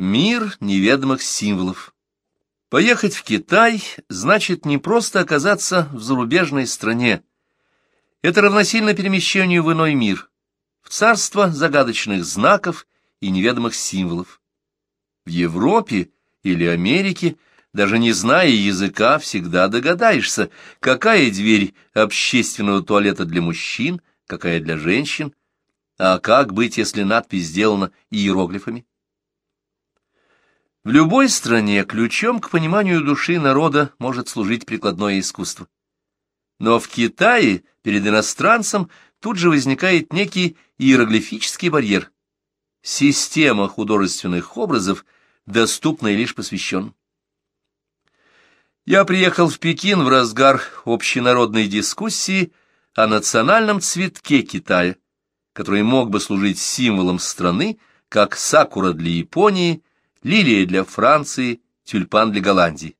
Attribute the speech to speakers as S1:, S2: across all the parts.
S1: Мир неведомых символов. Поехать в Китай значит не просто оказаться в зарубежной стране. Это равносильно перемещению в иной мир, в царство загадочных знаков и неведомых символов. В Европе или Америке, даже не зная языка, всегда догадаешься, какая дверь общественного туалета для мужчин, какая для женщин, а как быть, если надпись сделана иероглифами. В любой стране ключом к пониманию души народа может служить прикладное искусство. Но в Китае перед иностранцем тут же возникает некий иероглифический барьер. Система художественных образов, доступная лишь посвященным. Я приехал в Пекин в разгар общенародной дискуссии о национальном цветке Китая, который мог бы служить символом страны, как сакура для Японии лилия для Франции, тюльпан для Голландии.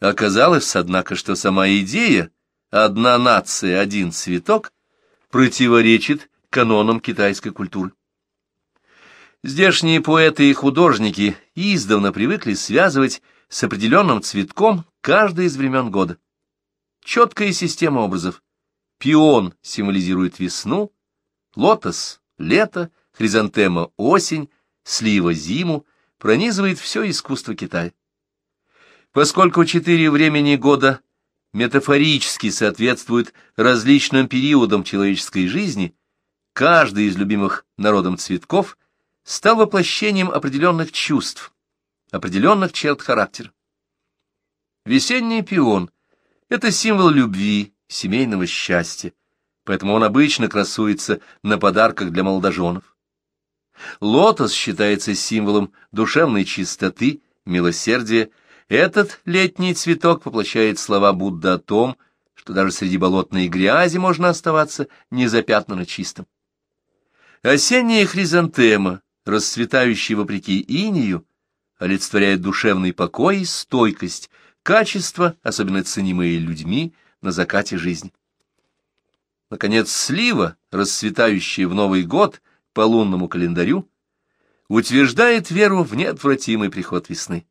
S1: Оказалось, однако, что сама идея «одна нация, один цветок» противоречит канонам китайской культуры. Здешние поэты и художники издавна привыкли связывать с определенным цветком каждое из времен года. Четкая система образов. Пион символизирует весну, лотос — лето, хризантема — осень, слива зиму, пронизывает все искусство Китая. Поскольку четыре времени года метафорически соответствуют различным периодам человеческой жизни, каждый из любимых народом цветков стал воплощением определенных чувств, определенных черт характера. Весенний пион — это символ любви, семейного счастья, поэтому он обычно красуется на подарках для молодоженов. Лотос считается символом душевной чистоты, милосердия. Этот летний цветок воплощает слова Будды о том, что даже среди болотной грязи можно оставаться незапятнанно чистым. Осенняя хризантема, расцветающая вопреки инию, олицетворяет душевный покой и стойкость, качества, особенно ценимые людьми на закате жизни. Наконец, слива, расцветающая в Новый год, по лунному календарю, утверждает веру в неотвратимый приход весны.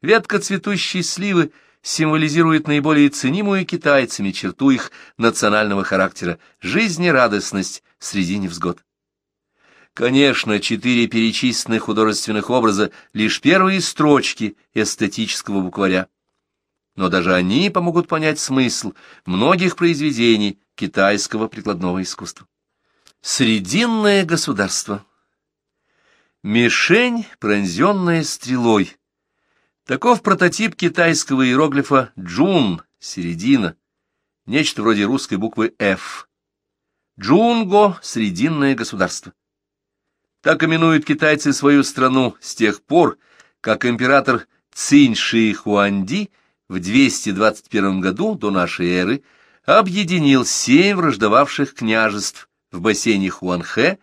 S1: Ветка цветущей сливы символизирует наиболее ценимую китайцами черту их национального характера – жизнерадостность среди невзгод. Конечно, четыре перечисленных художественных образа – лишь первые строчки эстетического букваря. Но даже они помогут понять смысл многих произведений китайского прикладного искусства. Срединное государство. Мишень, пронзенная стрелой. Таков прототип китайского иероглифа «джун» — середина, нечто вроде русской буквы «Ф». Джунго — срединное государство. Так именуют китайцы свою страну с тех пор, как император Цинь Ши Хуанди в 221 году до нашей эры объединил семь враждовавших княжеств в бассейне Хуанхэ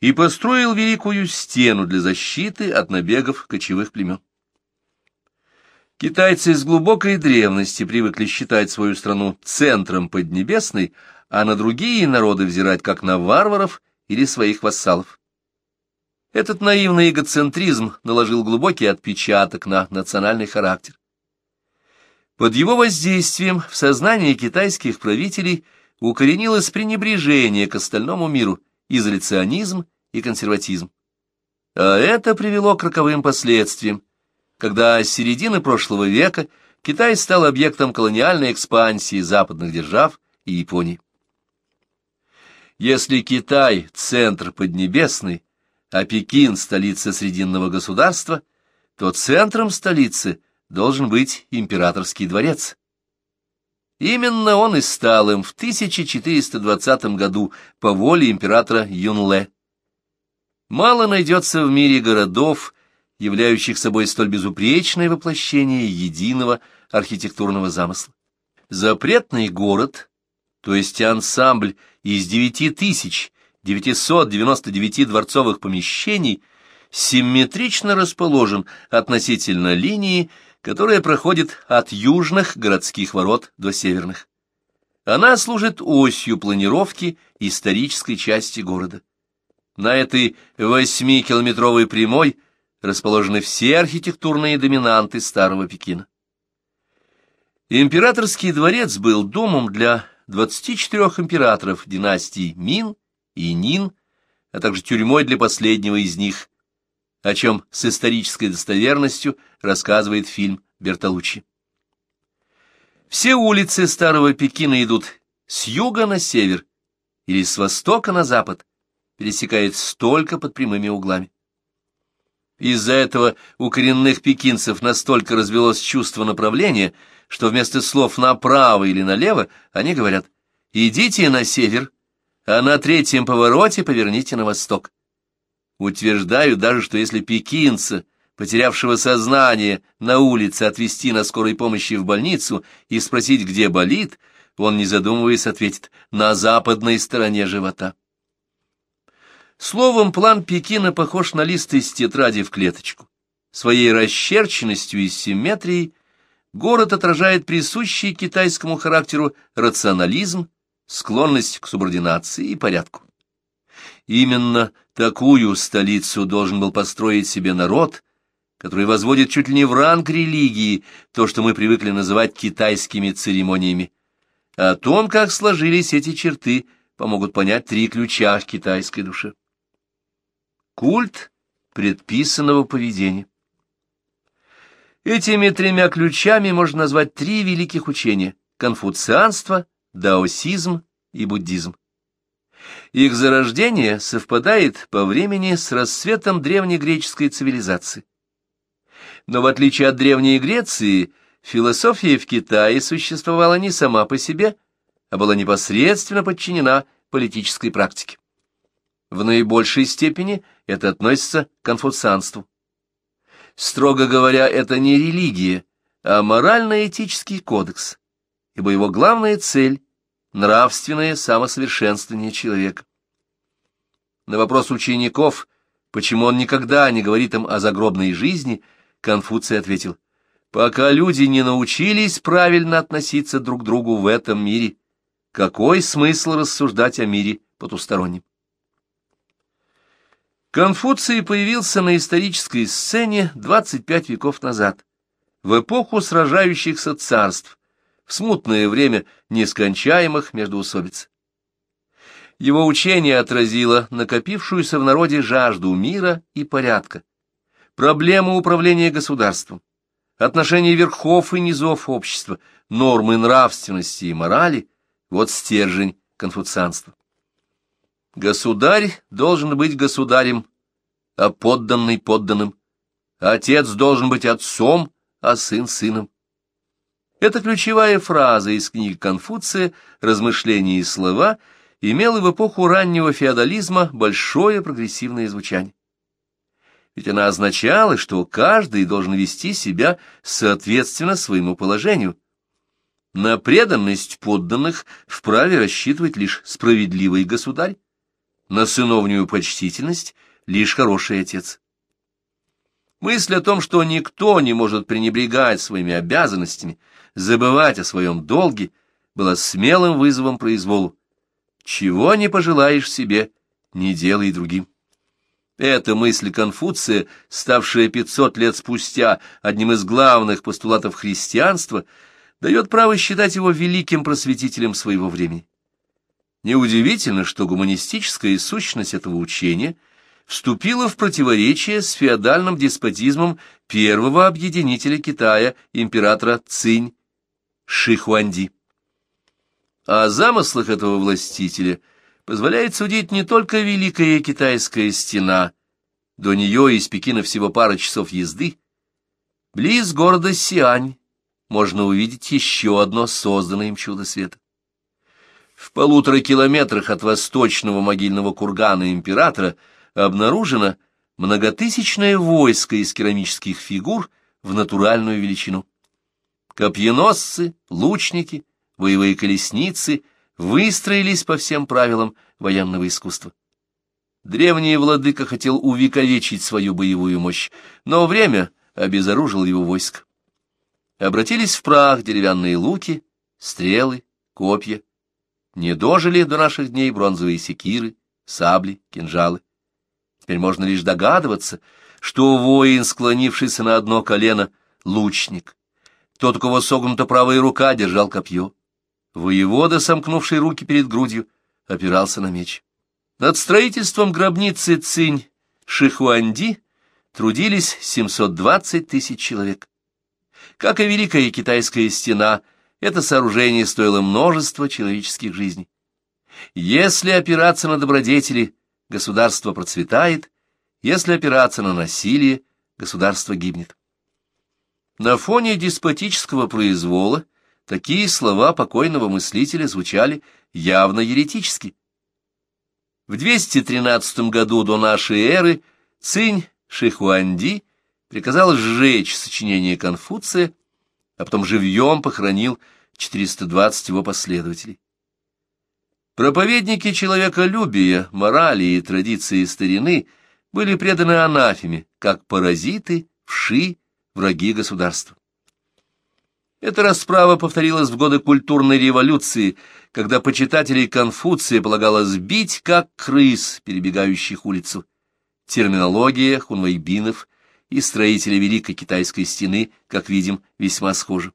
S1: и построил великую стену для защиты от набегов кочевых племен. Китайцы с глубокой древности привыкли считать свою страну центром Поднебесной, а на другие народы взирать как на варваров или своих вассалов. Этот наивный эгоцентризм наложил глубокий отпечаток на национальный характер. Под его воздействием в сознании китайских правителей – укоренилось пренебрежение к остальному миру, изоляционизм и консерватизм. А это привело к роковым последствиям, когда с середины прошлого века Китай стал объектом колониальной экспансии западных держав и Японии. Если Китай – центр Поднебесный, а Пекин – столица Срединного государства, то центром столицы должен быть императорский дворец. Именно он и стал им в 1420 году по воле императора Юнле. Мало найдется в мире городов, являющих собой столь безупречное воплощение единого архитектурного замысла. Запретный город, то есть ансамбль из 9999 дворцовых помещений, симметрично расположен относительно линии, которая проходит от южных городских ворот до северных. Она служит осью планировки исторической части города. На этой восьмикилометровой прямой расположены все архитектурные доминанты старого Пекина. Императорский дворец был домом для 24 императоров династий Мин и Нин, а также тюрьмой для последнего из них, о чем с исторической достоверностью рассказывает фильм Бертолуччи. Все улицы старого Пекина идут с юга на север или с востока на запад, пересекает столько под прямыми углами. Из-за этого у коренных пекинцев настолько развелось чувство направления, что вместо слов «направо» или «налево» они говорят «идите на север», а на третьем повороте поверните на восток. Утверждаю даже, что если пекинца, потерявшего сознание, на улице отвезти на скорой помощи в больницу и спросить, где болит, он, не задумываясь, ответит «на западной стороне живота». Словом, план Пекина похож на лист из тетради в клеточку. Своей расчерченностью и симметрией город отражает присущий китайскому характеру рационализм, склонность к субординации и порядку. Именно такую столицу должен был построить себе народ, который возводит чуть ли не в ранг религии то, что мы привыкли называть китайскими церемониями. О том, как сложились эти черты, помогут понять три ключа к китайской душе. Культ предписанного поведения. Этими тремя ключами можно назвать три великих учения – конфуцианство, даосизм и буддизм. Их зарождение совпадает по времени с расцветом древнегреческой цивилизации. Но в отличие от Древней Греции, философия в Китае существовала не сама по себе, а была непосредственно подчинена политической практике. В наибольшей степени это относится к конфуцианству. Строго говоря, это не религия, а морально-этический кодекс, ибо его главная цель — нравственное самосовершенствование человека. На вопрос учеников, почему он никогда не говорит им о загробной жизни, Конфуций ответил, «Пока люди не научились правильно относиться друг к другу в этом мире, какой смысл рассуждать о мире потустороннем?» Конфуций появился на исторической сцене 25 веков назад, в эпоху сражающихся царств, в смутное время нескончаемых междоусобиц. Его учение отразило накопившуюся в народе жажду мира и порядка, проблему управления государством, отношения верхов и низов общества, нормы нравственности и морали – вот стержень конфуцианства. Государь должен быть государем, а подданный подданным. Отец должен быть отцом, а сын сыном. Эта ключевая фраза из книги Конфуция «Размышления и слова» имела в эпоху раннего феодализма большое прогрессивное звучание. Ведь она означала, что каждый должен вести себя соответственно своему положению. На преданность подданных вправе рассчитывать лишь справедливый государь на сыновнюю почтительность лишь хороший отец. Мысль о том, что никто не может пренебрегать своими обязанностями, забывать о своем долге, была смелым вызовом произволу. Чего не пожелаешь себе, не делай другим. Эта мысль Конфуция, ставшая пятьсот лет спустя одним из главных постулатов христианства, дает право считать его великим просветителем своего времени. Неудивительно, что гуманистическая сущность этого учения вступила в противоречие с феодальным деспотизмом первого объединителя Китая, императора Цинь Шихуанди. О замыслах этого властителя позволяет судить не только Великая Китайская стена, до нее из Пекина всего пара часов езды, близ города Сиань можно увидеть еще одно созданное им чудо света. В полутора километрах от восточного могильного кургана императора обнаружено многотысячное войско из керамических фигур в натуральную величину. Копьеносцы, лучники, боевые колесницы выстроились по всем правилам военного искусства. Древний владыка хотел увековечить свою боевую мощь, но время обезоружило его войск. Обратились в прах деревянные луки, стрелы, копья, не дожили до наших дней бронзовые секиры, сабли, кинжалы. Теперь можно лишь догадываться, что воин, склонившийся на одно колено, — лучник. Тот, у кого согнута правая рука, держал копье. Воевода, сомкнувший руки перед грудью, опирался на меч. Над строительством гробницы Цинь Шихуанди трудились 720 тысяч человек. Как и Великая Китайская стена, это сооружение стоило множество человеческих жизней. Если опираться на добродетели, государство процветает, если опираться на насилие, государство гибнет. На фоне деспотического произвола такие слова покойного мыслителя звучали явно еретически. В 213 году до нашей эры Цинь Шихуанди приказал сжечь сочинение Конфуция, а потом живьем похоронил 420 его последователей. Проповедники человеколюбия, морали и традиции старины были преданы анафеме, как паразиты, вши, враги государства. Эта расправа повторилась в годы культурной революции, когда почитателей Конфуция полагалось бить, как крыс, перебегающих улицу. Терминология хунвейбинов и строителей Великой Китайской стены, как видим, весьма схожа.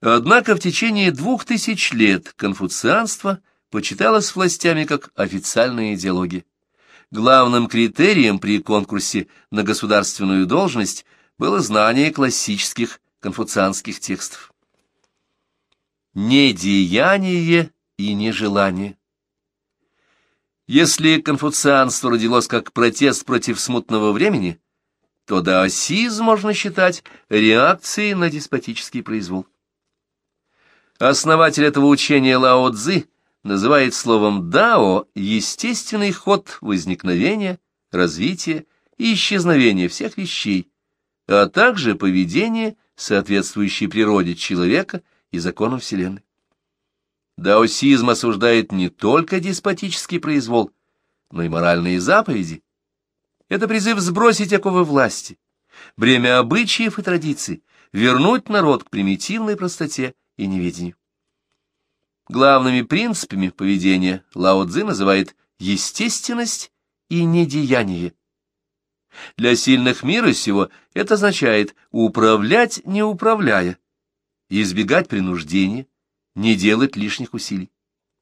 S1: Однако в течение двух тысяч лет конфуцианство почиталось властями как официальная идеология. Главным критерием при конкурсе на государственную должность было знание классических конфуцианских текстов. Недеяние и нежелание. Если конфуцианство родилось как протест против смутного времени, то даосизм можно считать реакцией на деспотический произвол. Основатель этого учения Лао Цзы называет словом «дао» естественный ход возникновения, развития и исчезновения всех вещей, а также поведение, соответствующее природе человека и законам Вселенной. Даосизм осуждает не только деспотический произвол, но и моральные заповеди. Это призыв сбросить оковы власти, бремя обычаев и традиций, вернуть народ к примитивной простоте и неведению. Главными принципами поведения Лао Цзы называет естественность и недеяние. Для сильных мира сего это означает управлять, не управляя, избегать принуждения, не делать лишних усилий.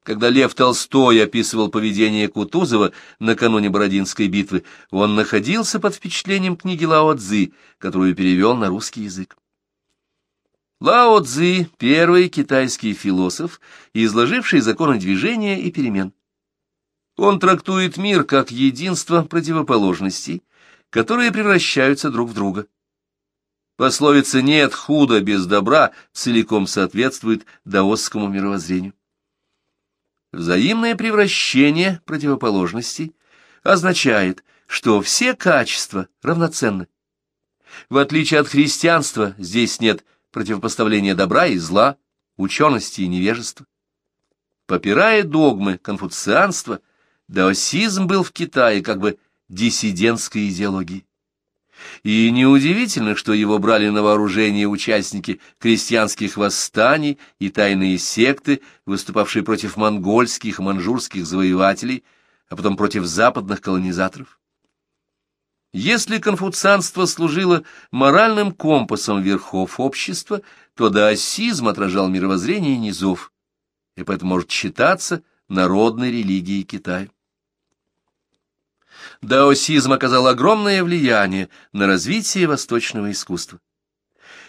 S1: Когда Лев Толстой описывал поведение Кутузова накануне Бородинской битвы, он находился под впечатлением книги Лао Цзы, которую перевел на русский язык. Лао Цзи — первый китайский философ, изложивший законы движения и перемен. Он трактует мир как единство противоположностей, которые превращаются друг в друга. Пословица «нет худа без добра» целиком соответствует даосскому мировоззрению. Взаимное превращение противоположностей означает, что все качества равноценны. В отличие от христианства, здесь нет противопоставления добра и зла, учености и невежества. Попирая догмы конфуцианства, даосизм был в Китае как бы диссидентской идеологией. И неудивительно, что его брали на вооружение участники крестьянских восстаний и тайные секты, выступавшие против монгольских и манжурских завоевателей, а потом против западных колонизаторов. Если конфуцианство служило моральным компасом верхов общества, то даосизм отражал мировоззрение низов, и поэтому может считаться народной религией Китая. Даосизм оказал огромное влияние на развитие восточного искусства.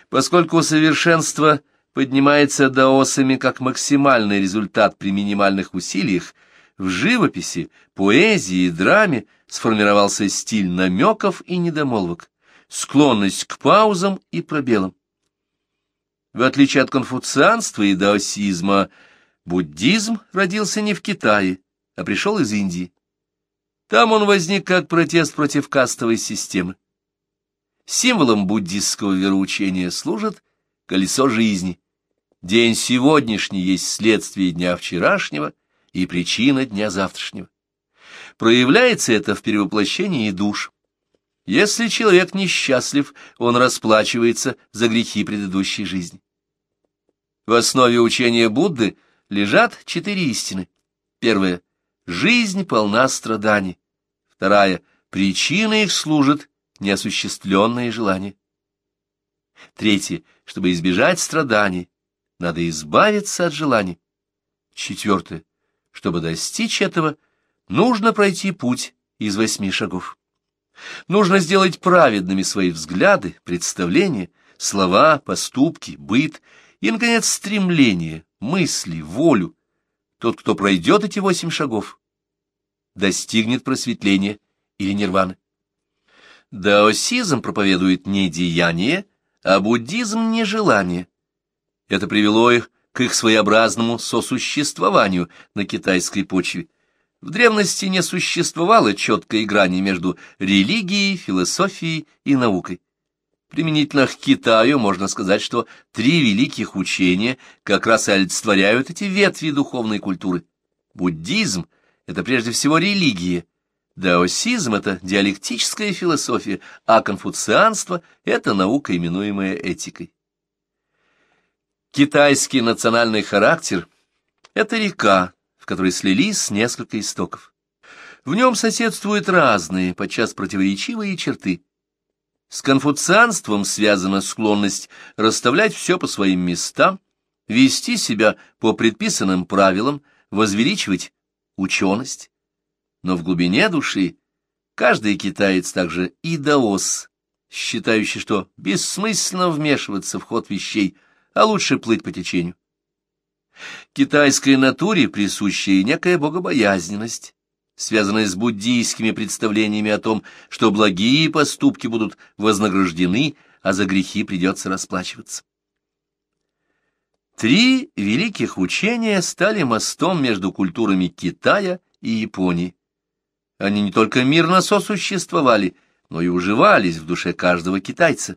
S1: Поскольку совершенство поднимается даосами как максимальный результат при минимальных усилиях, в живописи, поэзии и драме сформировался стиль намеков и недомолвок, склонность к паузам и пробелам. В отличие от конфуцианства и даосизма, буддизм родился не в Китае, а пришел из Индии. Там он возник как протест против кастовой системы. Символом буддистского вероучения служит колесо жизни. День сегодняшний есть следствие дня вчерашнего и причина дня завтрашнего. Проявляется это в перевоплощении душ. Если человек несчастлив, он расплачивается за грехи предыдущей жизни. В основе учения Будды лежат четыре истины. Первая — жизнь полна страданий. Вторая — Причиной их служит неосуществленное желание. Третье. Чтобы избежать страданий, надо избавиться от желаний. Четвертое. Чтобы достичь этого, нужно пройти путь из восьми шагов. Нужно сделать праведными свои взгляды, представления, слова, поступки, быт и, наконец, стремление, мысли, волю. Тот, кто пройдет эти восемь шагов, достигнет просветления или нирваны. Даосизм проповедует не деяние, а буддизм — не желание. Это привело их к их своеобразному сосуществованию на китайской почве. В древности не существовало четкой грани между религией, философией и наукой. Применительно к Китаю можно сказать, что три великих учения как раз и олицетворяют эти ветви духовной культуры. Буддизм — это прежде всего религия, даосизм — это диалектическая философия, а конфуцианство — это наука, именуемая этикой. Китайский национальный характер — это река, в которой слились несколько истоков. В нем соседствуют разные, подчас противоречивые черты. С конфуцианством связана склонность расставлять все по своим местам, вести себя по предписанным правилам, возвеличивать ученость. Но в глубине души каждый китаец также и даос, считающий, что бессмысленно вмешиваться в ход вещей, а лучше плыть по течению. Китайской натуре присуща некая богобоязненность, связанная с буддийскими представлениями о том, что благие поступки будут вознаграждены, а за грехи придется расплачиваться. Три великих учения стали мостом между культурами Китая и Японии. Они не только мирно сосуществовали, но и уживались в душе каждого китайца.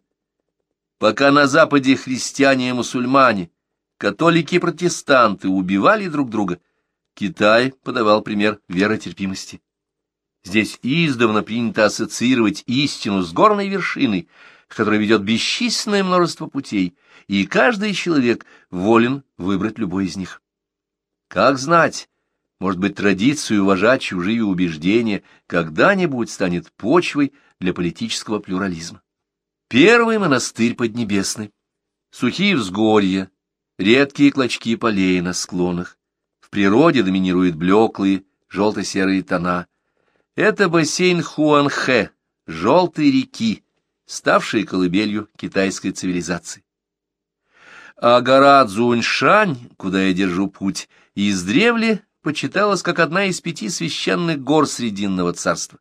S1: Пока на Западе христиане и мусульмане – Католики и протестанты убивали друг друга. Китай подавал пример веротерпимости. Здесь издавна принято ассоциировать истину с горной вершиной, к которой ведет бесчисленное множество путей, и каждый человек волен выбрать любой из них. Как знать, может быть, традицию уважать чужие убеждения когда-нибудь станет почвой для политического плюрализма. Первый монастырь Поднебесный. Сухие взгорья, редкие клочки полей на склонах. В природе доминируют блеклые желто-серые тона. Это бассейн Хуанхэ, желтой реки, ставшей колыбелью китайской цивилизации. А гора Цзуньшань, куда я держу путь, издревле почиталась как одна из пяти священных гор Срединного царства.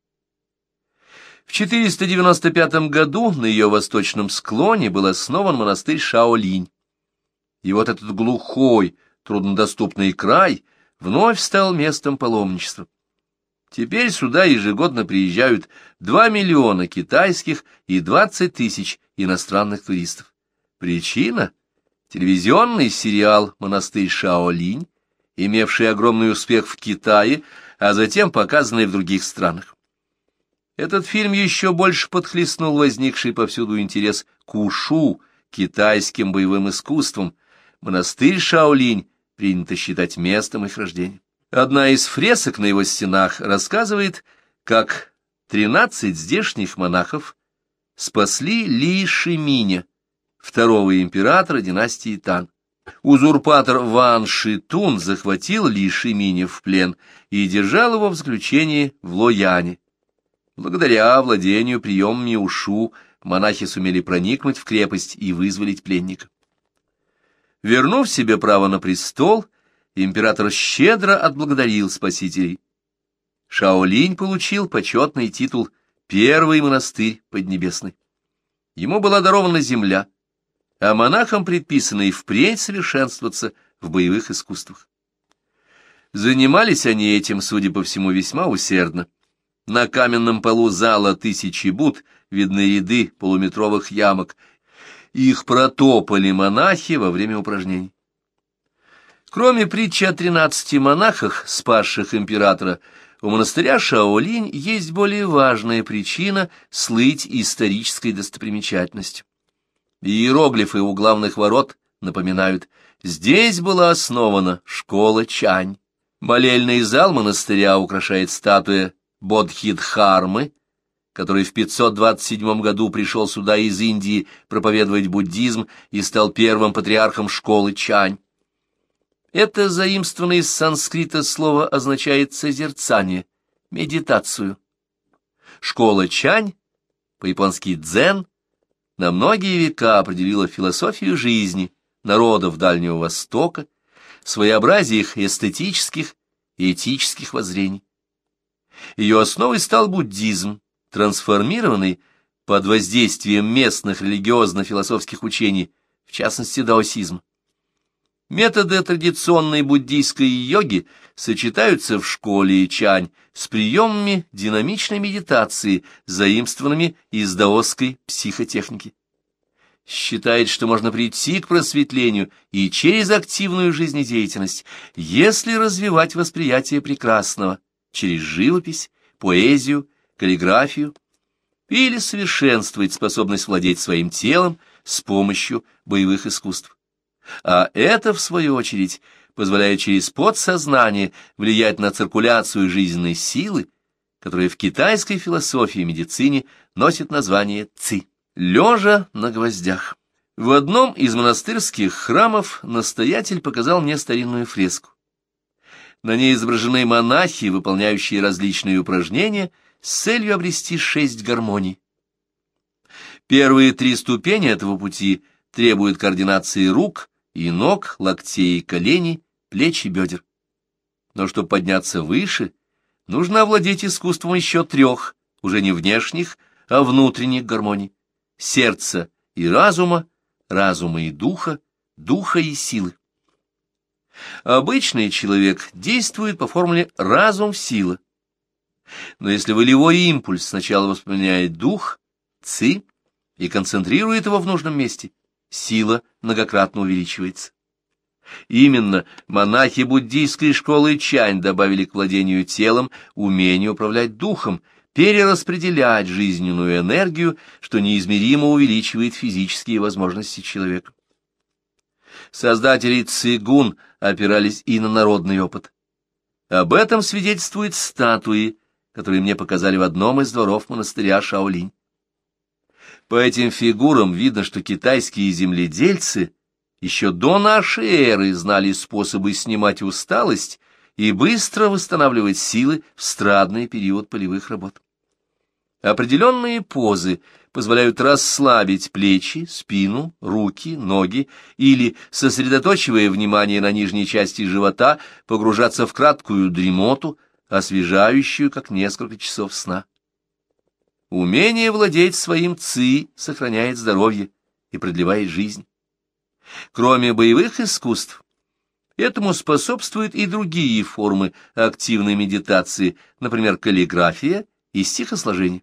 S1: В 495 году на ее восточном склоне был основан монастырь Шаолинь. И вот этот глухой, труднодоступный край вновь стал местом паломничества. Теперь сюда ежегодно приезжают 2 миллиона китайских и 20 тысяч иностранных туристов. Причина — телевизионный сериал «Монастырь Шаолинь», имевший огромный успех в Китае, а затем показанный в других странах. Этот фильм еще больше подхлестнул возникший повсюду интерес к ушу, китайским боевым искусством, монастырь Шаолинь принято считать местом их рождения. Одна из фресок на его стенах рассказывает, как тринадцать здешних монахов спасли Ли Шиминя, второго императора династии Тан. Узурпатор Ван Шитун захватил Ли Шиминя в плен и держал его в заключении в Лояне. Благодаря владению приемами Ушу монахи сумели проникнуть в крепость и вызволить пленника. Вернув себе право на престол, император щедро отблагодарил спасителей. Шаолинь получил почетный титул «Первый монастырь Поднебесный». Ему была дарована земля, а монахам предписано и впредь совершенствоваться в боевых искусствах. Занимались они этим, судя по всему, весьма усердно. На каменном полу зала тысячи буд видны ряды полуметровых ямок, их протопали монахи во время упражнений. Кроме притчи о тринадцати монахах, спасших императора, у монастыря Шаолинь есть более важная причина слыть исторической достопримечательностью. Иероглифы у главных ворот напоминают, здесь была основана школа Чань. Молельный зал монастыря украшает статуя Бодхидхармы, который в 527 году пришел сюда из Индии проповедовать буддизм и стал первым патриархом школы Чань. Это заимствованное из санскрита слово означает «созерцание», «медитацию». Школа Чань, по-японски «дзен», на многие века определила философию жизни народов Дальнего Востока, своеобразие их эстетических и этических воззрений. Ее основой стал буддизм, трансформированный под воздействием местных религиозно-философских учений, в частности даосизм. Методы традиционной буддийской йоги сочетаются в школе Чань с приемами динамичной медитации, заимствованными из даосской психотехники. Считает, что можно прийти к просветлению и через активную жизнедеятельность, если развивать восприятие прекрасного через живопись, поэзию, каллиграфию, или совершенствовать способность владеть своим телом с помощью боевых искусств. А это, в свою очередь, позволяет через подсознание влиять на циркуляцию жизненной силы, которая в китайской философии и медицине носит название ци. Лежа на гвоздях. В одном из монастырских храмов настоятель показал мне старинную фреску. На ней изображены монахи, выполняющие различные упражнения – с целью обрести шесть гармоний. Первые три ступени этого пути требуют координации рук и ног, локтей и коленей, плеч и бедер. Но чтобы подняться выше, нужно овладеть искусством еще трех, уже не внешних, а внутренних гармоний — сердца и разума, разума и духа, духа и силы. Обычный человек действует по формуле «разум-сила», но если волевой импульс сначала воспламеняет дух, ци, и концентрирует его в нужном месте, сила многократно увеличивается. Именно монахи буддийской школы Чань добавили к владению телом умение управлять духом, перераспределять жизненную энергию, что неизмеримо увеличивает физические возможности человека. Создатели цигун опирались и на народный опыт. Об этом свидетельствуют статуи, которые мне показали в одном из дворов монастыря Шаолинь. По этим фигурам видно, что китайские земледельцы еще до нашей эры знали способы снимать усталость и быстро восстанавливать силы в страдный период полевых работ. Определенные позы позволяют расслабить плечи, спину, руки, ноги или, сосредоточивая внимание на нижней части живота, погружаться в краткую дремоту, освежающую, как несколько часов сна. Умение владеть своим ци сохраняет здоровье и продлевает жизнь. Кроме боевых искусств, этому способствуют и другие формы активной медитации, например, каллиграфия и стихосложение.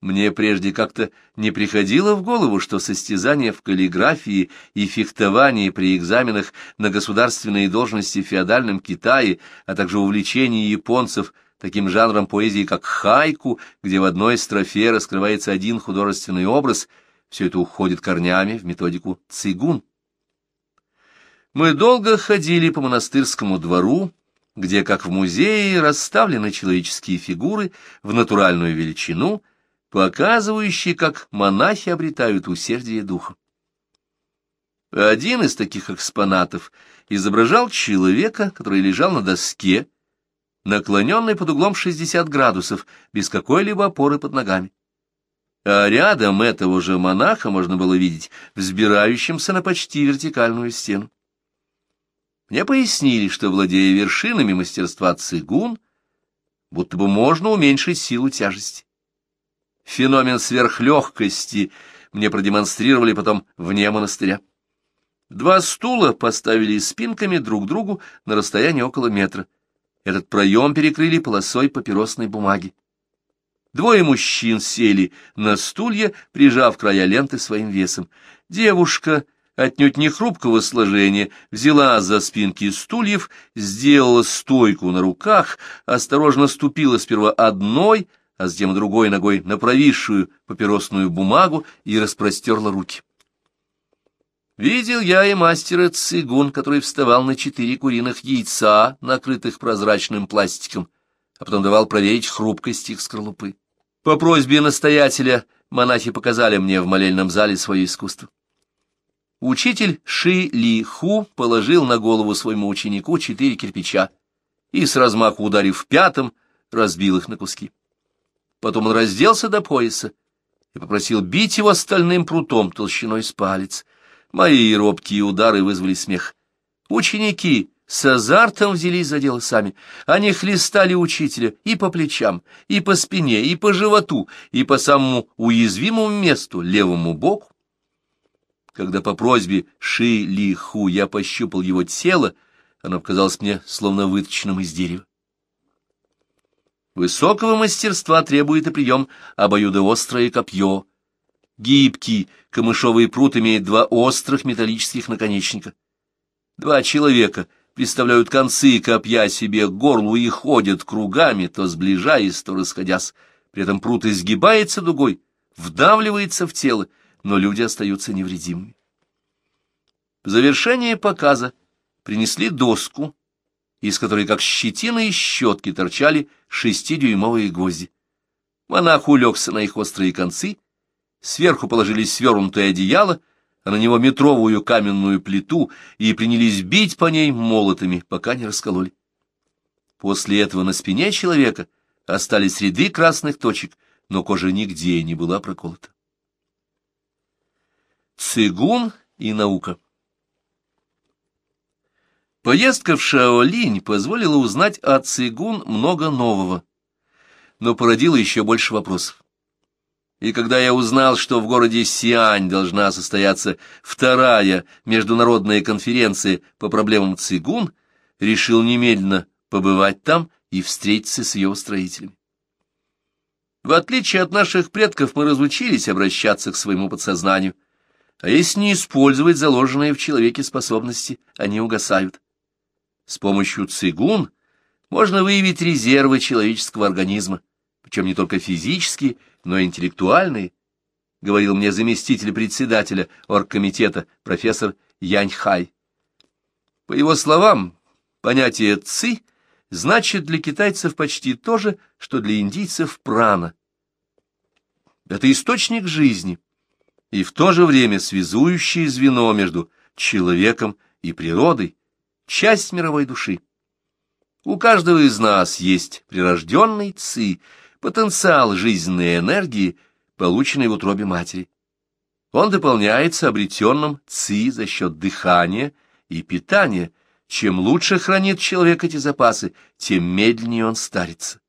S1: Мне прежде как-то не приходило в голову, что состязания в каллиграфии и фехтовании при экзаменах на государственные должности в феодальном Китае, а также увлечение японцев таким жанром поэзии, как хайку, где в одной строфе раскрывается один художественный образ, все это уходит корнями в методику цигун. Мы долго ходили по монастырскому двору, где, как в музее, расставлены человеческие фигуры в натуральную величину — показывающие, как монахи обретают усердие духа. Один из таких экспонатов изображал человека, который лежал на доске, наклоненный под углом 60 градусов, без какой-либо опоры под ногами. А рядом этого же монаха можно было видеть взбирающимся на почти вертикальную стену. Мне пояснили, что, владея вершинами мастерства цигун, будто бы можно уменьшить силу тяжести. Феномен сверхлегкости мне продемонстрировали потом вне монастыря. Два стула поставили спинками друг к другу на расстоянии около метра. Этот проем перекрыли полосой папиросной бумаги. Двое мужчин сели на стулья, прижав края ленты своим весом. Девушка, отнюдь не хрупкого сложения, взяла за спинки стульев, сделала стойку на руках, осторожно ступила сперва одной, а затем другой ногой на провисшую папиросную бумагу и распростерла руки. Видел я и мастера цигун, который вставал на четыре куриных яйца, накрытых прозрачным пластиком, а потом давал проверить хрупкость их скорлупы. По просьбе настоятеля монахи показали мне в молельном зале свое искусство. Учитель Ши Ли Ху положил на голову своему ученику четыре кирпича и, с размаху ударив пятым, разбил их на куски. Потом он разделся до пояса и попросил бить его стальным прутом толщиной с палец. Мои робкие удары вызвали смех. Ученики с азартом взялись за дело сами. Они хлестали учителя и по плечам, и по спине, и по животу, и по самому уязвимому месту, левому боку. Когда по просьбе Ши Ли Ху я пощупал его тело, оно показалось мне словно выточенным из дерева. Высокого мастерства требует и прием обоюдоострое копье. Гибкий камышовый пруд имеет два острых металлических наконечника. Два человека приставляют концы копья себе к горлу и ходят кругами, то сближаясь, то расходясь. При этом пруд изгибается дугой, вдавливается в тело, но люди остаются невредимыми. В завершение показа принесли доску, из которой, как щетина и щетки, торчали шестидюймовые гвозди. Монах улегся на их острые концы, сверху положили свернутое одеяло, а на него метровую каменную плиту и принялись бить по ней молотами, пока не раскололи. После этого на спине человека остались ряды красных точек, но кожа нигде не была проколота. Цигун и наука Поездка в Шаолинь позволила узнать о Цигун много нового, но породила еще больше вопросов. И когда я узнал, что в городе Сиань должна состояться вторая международная конференция по проблемам цигун, решил немедленно побывать там и встретиться с ее устроителями. В отличие от наших предков, мы разучились обращаться к своему подсознанию, а если не использовать заложенные в человеке способности, они угасают. С помощью цигун можно выявить резервы человеческого организма, причем не только физические, но и интеллектуальные, говорил мне заместитель председателя оргкомитета профессор Яньхай. По его словам, понятие «ци» значит для китайцев почти то же, что для индийцев «прана». Это источник жизни и в то же время связующее звено между человеком и природой, часть мировой души. У каждого из нас есть прирожденный ци, потенциал жизненной энергии, полученный в утробе матери. Он дополняется обретенным ци за счет дыхания и питания. Чем лучше хранит человек эти запасы, тем медленнее он старится.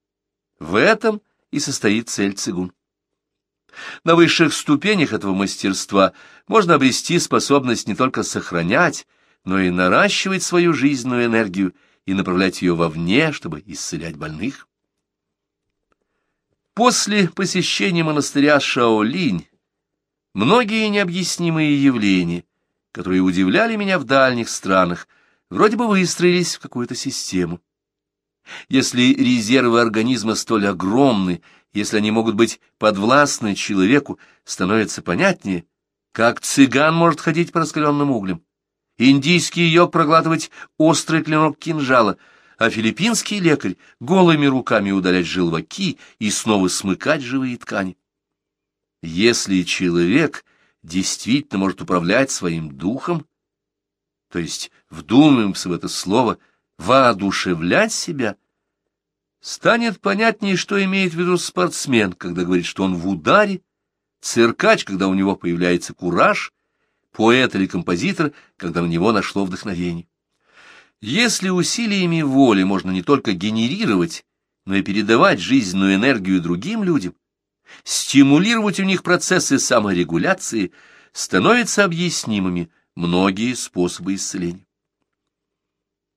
S1: В этом и состоит цель цигун. На высших ступенях этого мастерства можно обрести способность не только сохранять, но и наращивать свою жизненную энергию и направлять ее вовне, чтобы исцелять больных. После посещения монастыря Шаолинь многие необъяснимые явления, которые удивляли меня в дальних странах, вроде бы выстроились в какую-то систему. Если резервы организма столь огромны, если они могут быть подвластны человеку, становится понятнее, как цыган может ходить по раскаленным углям, индийский йог проглатывать острый клинок кинжала, а филиппинский лекарь голыми руками удалять желваки и снова смыкать живые ткани. Если человек действительно может управлять своим духом, то есть, вдумаемся в это слово, воодушевлять себя, станет понятнее, что имеет в виду спортсмен, когда говорит, что он в ударе, циркач, когда у него появляется кураж, поэт или композитор, когда на него нашло вдохновение. Если усилиями воли можно не только генерировать, но и передавать жизненную энергию другим людям, стимулировать у них процессы саморегуляции, становятся объяснимыми многие способы исцеления.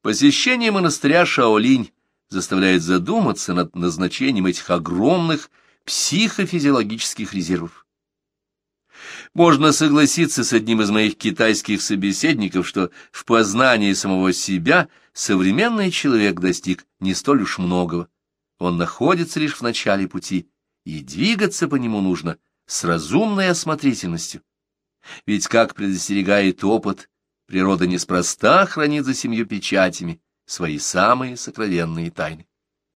S1: Посещение монастыря Шаолинь заставляет задуматься над назначением этих огромных психофизиологических резервов. Можно согласиться с одним из моих китайских собеседников, что в познании самого себя современный человек достиг не столь уж многого. Он находится лишь в начале пути, и двигаться по нему нужно с разумной осмотрительностью. Ведь, как предостерегает опыт, природа неспроста хранит за семью печатями свои самые сокровенные тайны.